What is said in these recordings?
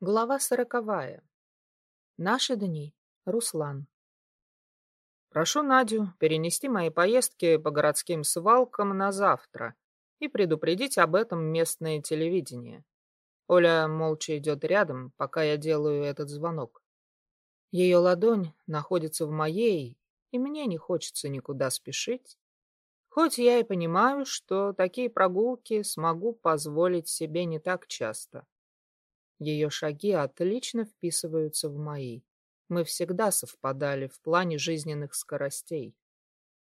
Глава сороковая. Наши дни. Руслан. Прошу Надю перенести мои поездки по городским свалкам на завтра и предупредить об этом местное телевидение. Оля молча идет рядом, пока я делаю этот звонок. Ее ладонь находится в моей, и мне не хочется никуда спешить. Хоть я и понимаю, что такие прогулки смогу позволить себе не так часто. Ее шаги отлично вписываются в мои. Мы всегда совпадали в плане жизненных скоростей.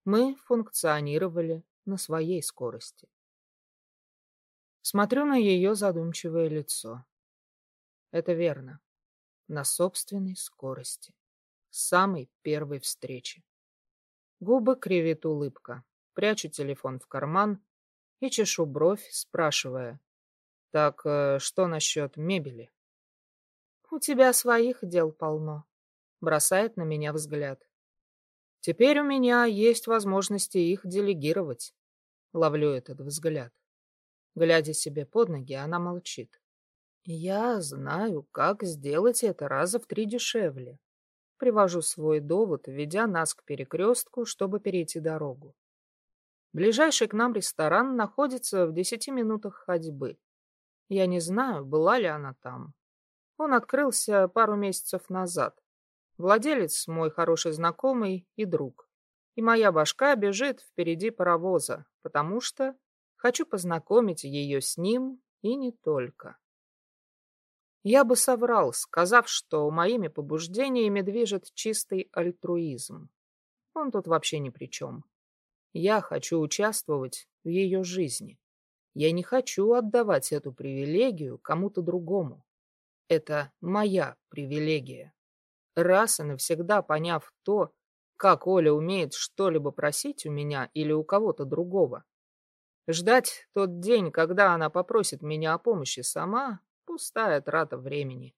Мы функционировали на своей скорости. Смотрю на ее задумчивое лицо. Это верно. На собственной скорости. С самой первой встречи. Губы кривит улыбка. Прячу телефон в карман и чешу бровь, спрашивая, так э, что насчет мебели? У тебя своих дел полно. Бросает на меня взгляд. Теперь у меня есть возможности их делегировать. Ловлю этот взгляд. Глядя себе под ноги, она молчит. Я знаю, как сделать это раза в три дешевле. Привожу свой довод, ведя нас к перекрестку, чтобы перейти дорогу. Ближайший к нам ресторан находится в десяти минутах ходьбы. Я не знаю, была ли она там. Он открылся пару месяцев назад. Владелец мой хороший знакомый и друг. И моя башка бежит впереди паровоза, потому что хочу познакомить ее с ним и не только. Я бы соврал, сказав, что моими побуждениями движет чистый альтруизм. Он тут вообще ни при чем. Я хочу участвовать в ее жизни. Я не хочу отдавать эту привилегию кому-то другому. Это моя привилегия. Раз и навсегда поняв то, как Оля умеет что-либо просить у меня или у кого-то другого. Ждать тот день, когда она попросит меня о помощи сама, пустая трата времени.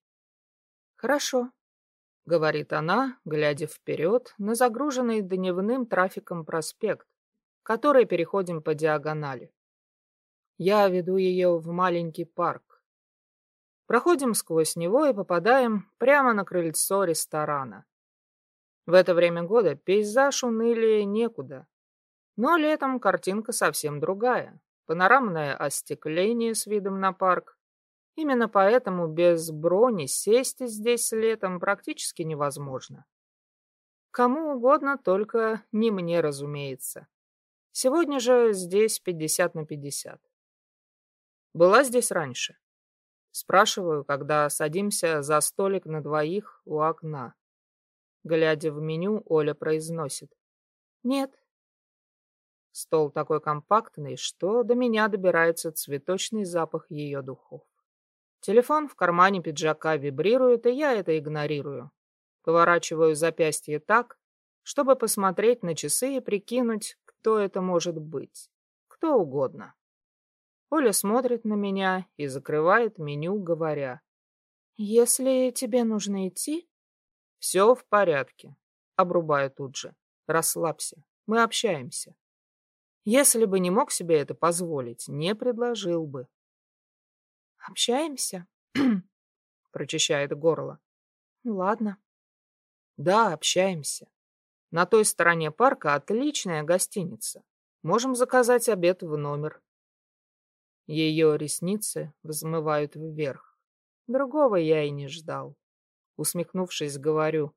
«Хорошо», — говорит она, глядя вперед на загруженный дневным трафиком проспект, который переходим по диагонали. Я веду ее в маленький парк. Проходим сквозь него и попадаем прямо на крыльцо ресторана. В это время года пейзаж унылее некуда. Но летом картинка совсем другая. Панорамное остекление с видом на парк. Именно поэтому без брони сесть здесь летом практически невозможно. Кому угодно, только не мне, разумеется. Сегодня же здесь 50 на 50. Была здесь раньше? Спрашиваю, когда садимся за столик на двоих у окна. Глядя в меню, Оля произносит. Нет. Стол такой компактный, что до меня добирается цветочный запах ее духов. Телефон в кармане пиджака вибрирует, и я это игнорирую. Поворачиваю запястье так, чтобы посмотреть на часы и прикинуть, кто это может быть. Кто угодно. Оля смотрит на меня и закрывает меню, говоря. «Если тебе нужно идти...» «Все в порядке», — обрубаю тут же. «Расслабься, мы общаемся». Если бы не мог себе это позволить, не предложил бы. «Общаемся?» — прочищает горло. «Ладно». «Да, общаемся. На той стороне парка отличная гостиница. Можем заказать обед в номер. Ее ресницы взмывают вверх. Другого я и не ждал. Усмехнувшись, говорю,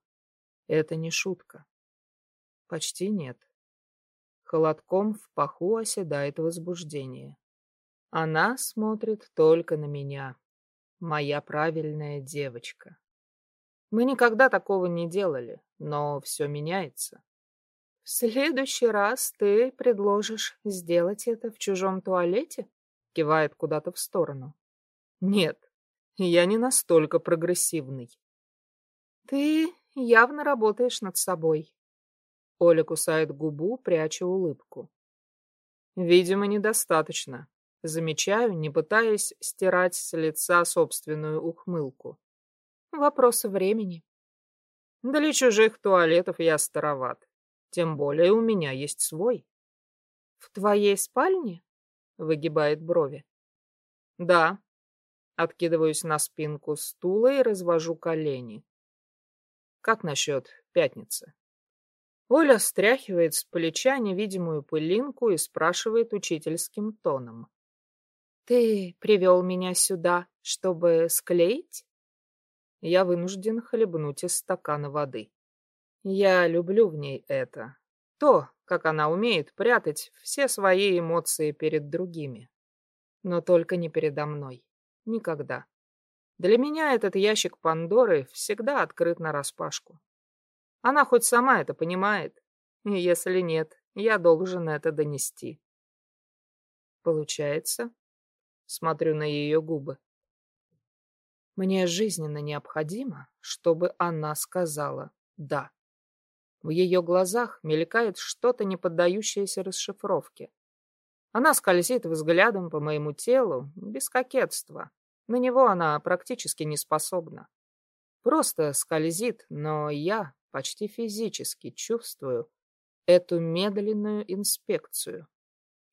это не шутка. Почти нет. Холодком в паху оседает возбуждение. Она смотрит только на меня. Моя правильная девочка. Мы никогда такого не делали, но все меняется. В следующий раз ты предложишь сделать это в чужом туалете? Кивает куда-то в сторону. Нет, я не настолько прогрессивный. Ты явно работаешь над собой. Оля кусает губу, пряча улыбку. Видимо, недостаточно. Замечаю, не пытаясь стирать с лица собственную ухмылку. Вопросы времени. Для чужих туалетов я староват. Тем более у меня есть свой. В твоей спальне? Выгибает брови. Да. Откидываюсь на спинку стула и развожу колени. Как насчет пятницы? Оля стряхивает с плеча невидимую пылинку и спрашивает учительским тоном. «Ты привел меня сюда, чтобы склеить?» Я вынужден хлебнуть из стакана воды. Я люблю в ней это. То, как она умеет прятать все свои эмоции перед другими. Но только не передо мной. Никогда. Для меня этот ящик Пандоры всегда открыт нараспашку. Она хоть сама это понимает. И если нет, я должен это донести. Получается, смотрю на ее губы. Мне жизненно необходимо, чтобы она сказала «да». В ее глазах мелькает что-то, не поддающееся расшифровке. Она скользит взглядом по моему телу без кокетства. На него она практически не способна. Просто скользит, но я почти физически чувствую эту медленную инспекцию,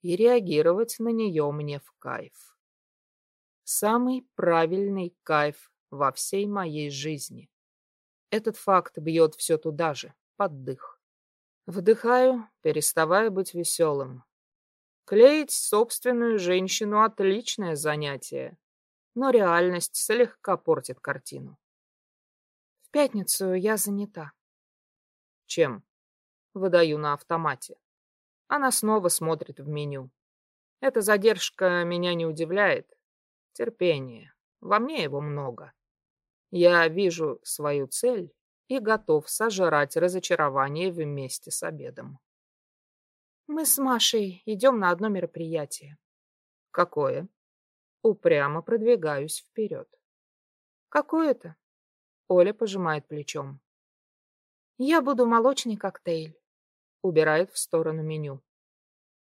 и реагировать на нее мне в кайф. Самый правильный кайф во всей моей жизни. Этот факт бьет все туда же, под дых. Вдыхаю, переставая быть веселым. Клеить собственную женщину — отличное занятие, но реальность слегка портит картину. В пятницу я занята. Чем? Выдаю на автомате. Она снова смотрит в меню. Эта задержка меня не удивляет. Терпение. Во мне его много. Я вижу свою цель и готов сожрать разочарование вместе с обедом. Мы с Машей идем на одно мероприятие. Какое? Упрямо продвигаюсь вперед. Какое-то? Оля пожимает плечом. Я буду молочный коктейль. Убирает в сторону меню.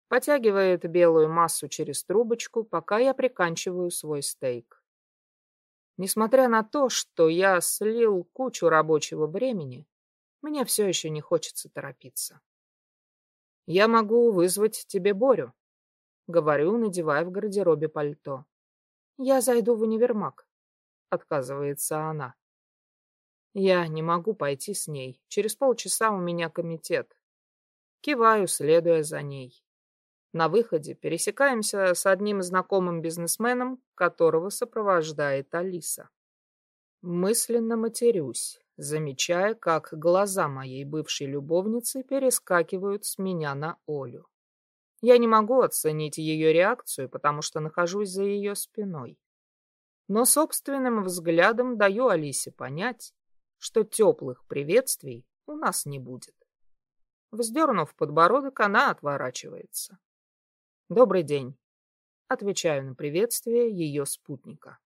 Потягивает белую массу через трубочку, пока я приканчиваю свой стейк. Несмотря на то, что я слил кучу рабочего времени, мне все еще не хочется торопиться. Я могу вызвать тебе Борю, говорю, надевая в гардеробе пальто. Я зайду в универмаг, отказывается она. Я не могу пойти с ней. Через полчаса у меня комитет. Киваю, следуя за ней. На выходе пересекаемся с одним знакомым бизнесменом, которого сопровождает Алиса. Мысленно матерюсь, замечая, как глаза моей бывшей любовницы перескакивают с меня на Олю. Я не могу оценить ее реакцию, потому что нахожусь за ее спиной. Но собственным взглядом даю Алисе понять, что теплых приветствий у нас не будет. Вздернув подбородок, она отворачивается. «Добрый день», — отвечаю на приветствие ее спутника.